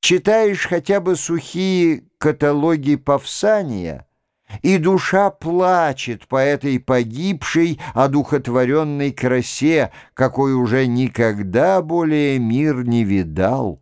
Читаешь хотя бы сухие каталоги Павсания, и душа плачет по этой погибшей, одухотворенной красе, какой уже никогда более мир не видал.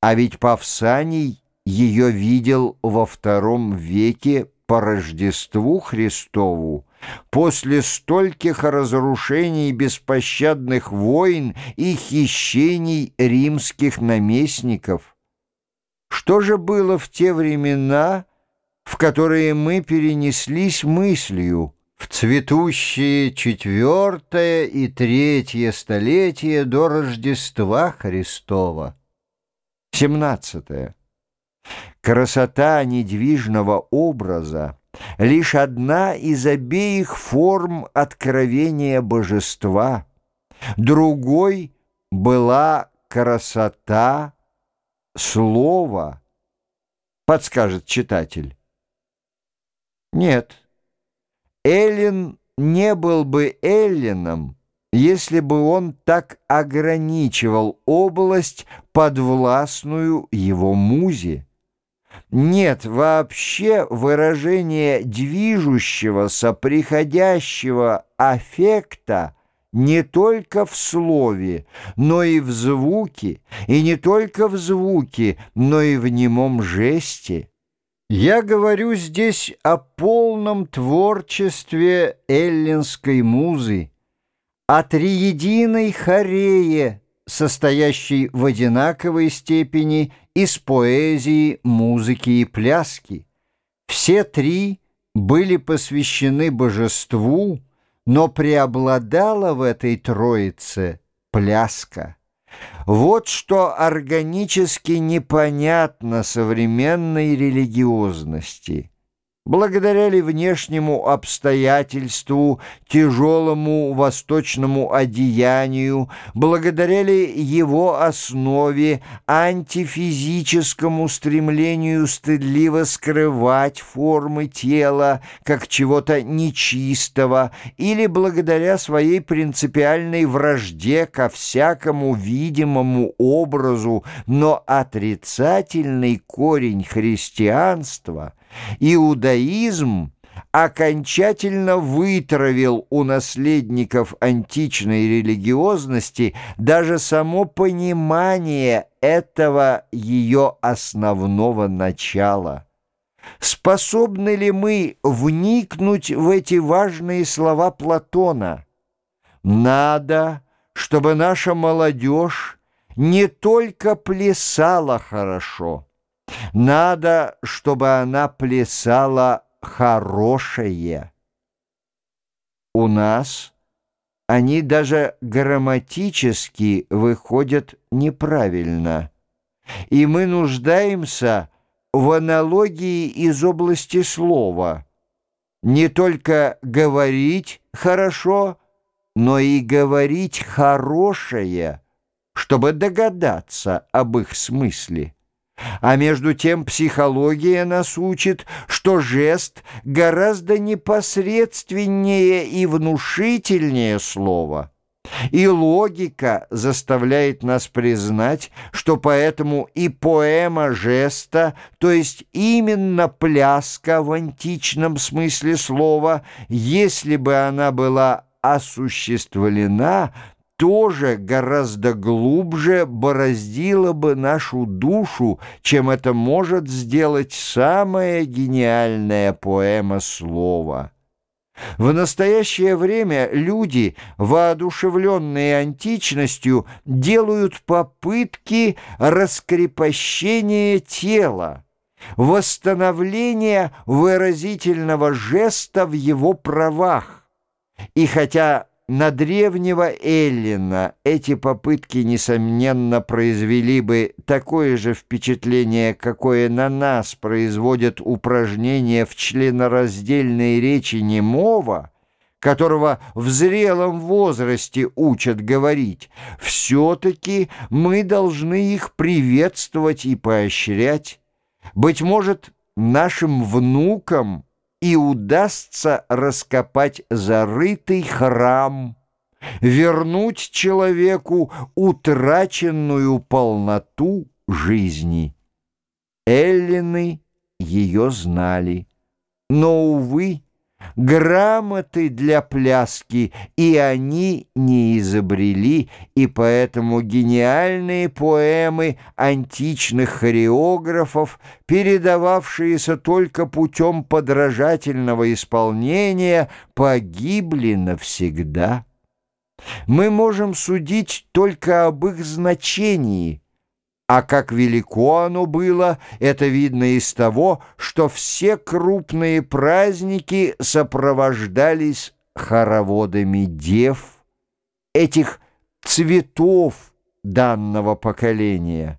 А ведь Павсаний ее видел во втором веке по Рождеству Христову, после стольких разрушений беспощадных войн и хищений римских наместников. Что же было в те времена, в которые мы перенеслись мыслью, в цветущие четвертое и третье столетие до Рождества Христова? 17. Красота недвижного образа — лишь одна из обеих форм откровения божества. Другой была красота слова, подскажет читатель. Нет, Эллин не был бы Эллином, если бы он так ограничивал область, подвластную его музе. Нет вообще выражения движущегося, приходящего аффекта не только в слове, но и в звуке, и не только в звуке, но и в немом жесте. Я говорю здесь о полном творчестве эллинской музы, о триединой хорее, состоящей в одинаковой степени из поэзии, музыки и пляски. Все три были посвящены божеству, но преобладала в этой троице пляска. Вот что органически непонятно современной религиозности – Благодаря ли внешнему обстоятельству, тяжелому восточному одеянию, благодаря ли его основе, антифизическому стремлению стыдливо скрывать формы тела, как чего-то нечистого, или благодаря своей принципиальной вражде ко всякому видимому образу, но отрицательный корень христианства — Иудаизм окончательно вытравил у наследников античной религиозности даже само понимание этого ее основного начала. Способны ли мы вникнуть в эти важные слова Платона? Надо, чтобы наша молодежь не только плясала хорошо, надо, чтобы она плясала хорошее. У нас они даже грамматически выходят неправильно, и мы нуждаемся в аналогии из области слова. Не только говорить хорошо, но и говорить хорошее, чтобы догадаться об их смысле. А между тем психология нас учит, что жест гораздо непосредственнее и внушительнее слова. И логика заставляет нас признать, что поэтому и поэма жеста, то есть именно пляска в античном смысле слова, если бы она была осуществлена, тоже гораздо глубже бороздило бы нашу душу, чем это может сделать самая гениальная поэма слова. В настоящее время люди, воодушевленные античностью, делают попытки раскрепощения тела, восстановления выразительного жеста в его правах. И хотя на древнего Эллина эти попытки, несомненно, произвели бы такое же впечатление, какое на нас производят упражнения в членораздельной речи немого, которого в зрелом возрасте учат говорить, все-таки мы должны их приветствовать и поощрять. Быть может, нашим внукам – и удастся раскопать зарытый храм, вернуть человеку утраченную полноту, жизни. Эллины ее знали, но, увы, Грамоты для пляски и они не изобрели, и поэтому гениальные поэмы античных хореографов, передававшиеся только путем подражательного исполнения, погибли навсегда. Мы можем судить только об их значении – а как велико оно было, это видно из того, что все крупные праздники сопровождались хороводами дев, этих цветов данного поколения.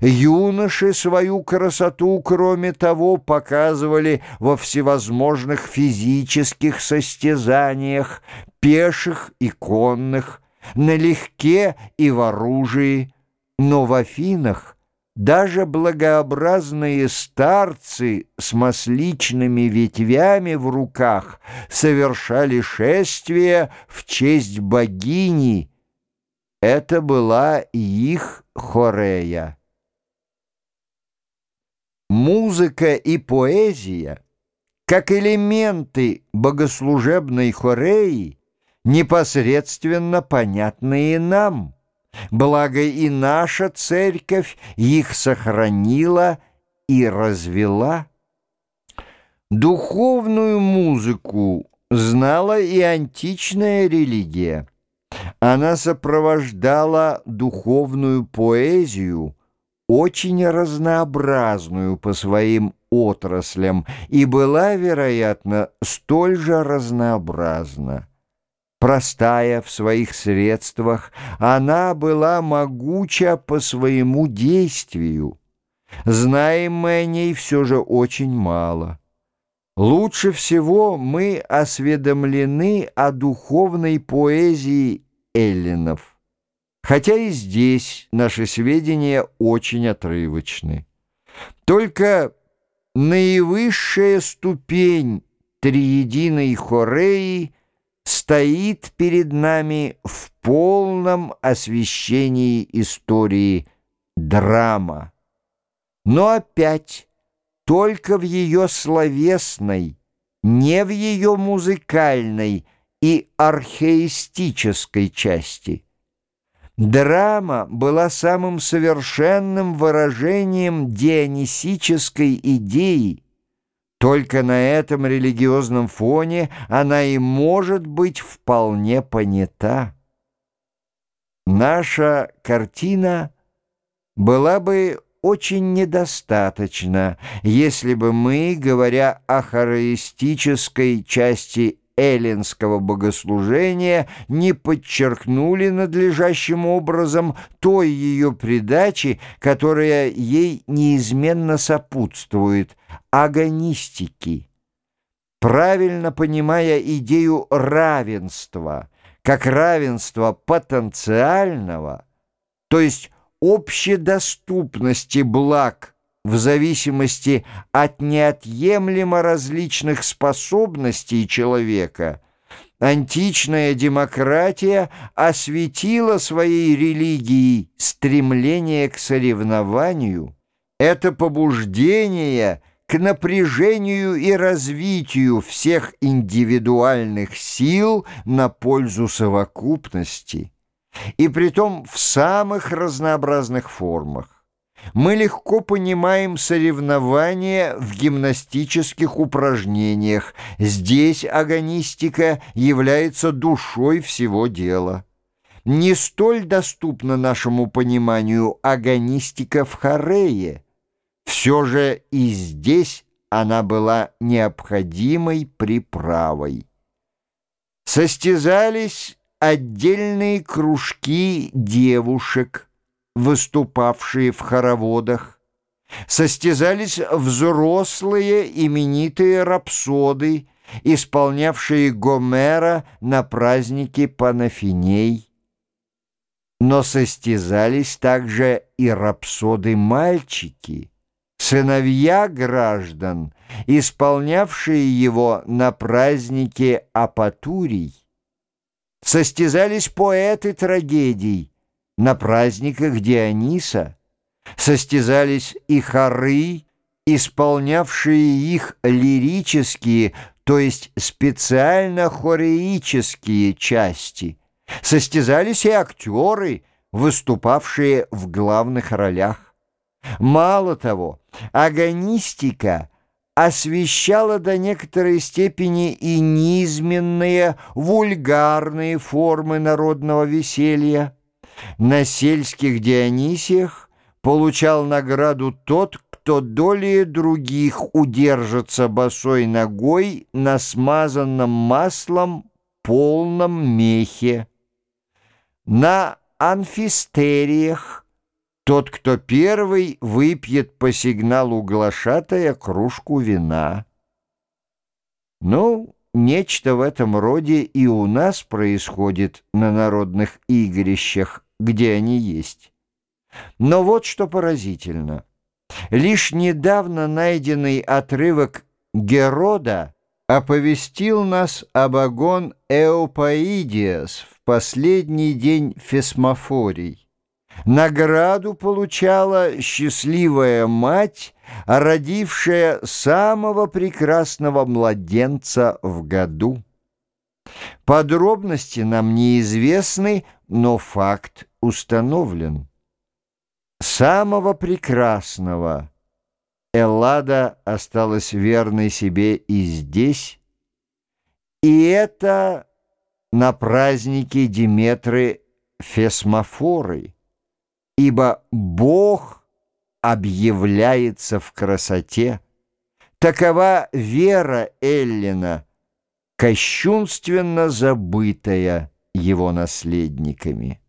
Юноши свою красоту, кроме того, показывали во всевозможных физических состязаниях, пеших и конных, налегке и в оружии, но в Афинах даже благообразные старцы с масличными ветвями в руках совершали шествие в честь богини. Это была их хорея. Музыка и поэзия, как элементы богослужебной хореи, непосредственно понятные нам – Благо и наша церковь их сохранила и развела. Духовную музыку знала и античная религия. Она сопровождала духовную поэзию, очень разнообразную по своим отраслям, и была, вероятно, столь же разнообразна. Простая в своих средствах, она была могуча по своему действию. Знаем мы о ней все же очень мало. Лучше всего мы осведомлены о духовной поэзии эллинов, хотя и здесь наши сведения очень отрывочны. Только наивысшая ступень триединой хореи — стоит перед нами в полном освещении истории драма. Но опять только в ее словесной, не в ее музыкальной и археистической части. Драма была самым совершенным выражением дионисической идеи, только на этом религиозном фоне она и может быть вполне понята. Наша картина была бы очень недостаточна, если бы мы, говоря о хороистической части эллинского богослужения не подчеркнули надлежащим образом той ее придачи, которая ей неизменно сопутствует, агонистики. Правильно понимая идею равенства, как равенство потенциального, то есть общедоступности благ в зависимости от неотъемлемо различных способностей человека, античная демократия осветила своей религией стремление к соревнованию. Это побуждение к напряжению и развитию всех индивидуальных сил на пользу совокупности, и притом в самых разнообразных формах мы легко понимаем соревнования в гимнастических упражнениях. Здесь агонистика является душой всего дела. Не столь доступна нашему пониманию агонистика в хорее. Все же и здесь она была необходимой приправой. Состязались отдельные кружки девушек – выступавшие в хороводах, состязались взрослые именитые рапсоды, исполнявшие Гомера на празднике Панафиней. Но состязались также и рапсоды-мальчики, сыновья граждан, исполнявшие его на празднике Апатурий. Состязались поэты трагедий, на праздниках Диониса, Состязались и хоры, исполнявшие их лирические, то есть специально хореические части. Состязались и актеры, выступавшие в главных ролях. Мало того, агонистика освещала до некоторой степени и низменные, вульгарные формы народного веселья. На сельских Дионисиях получал награду тот, кто долей других удержится босой ногой на смазанном маслом полном мехе. На анфистериях тот, кто первый выпьет по сигналу глашатая кружку вина. Ну, нечто в этом роде и у нас происходит на народных игрищах, где они есть. Но вот что поразительно. Лишь недавно найденный отрывок Герода оповестил нас об огон Эопаидиас в последний день Фесмофорий. Награду получала счастливая мать, родившая самого прекрасного младенца в году. Подробности нам неизвестны, но факт установлен. Самого прекрасного Эллада осталась верной себе и здесь, и это на празднике Диметры Фесмофоры ибо Бог объявляется в красоте. Такова вера Эллина, кощунственно забытая его наследниками.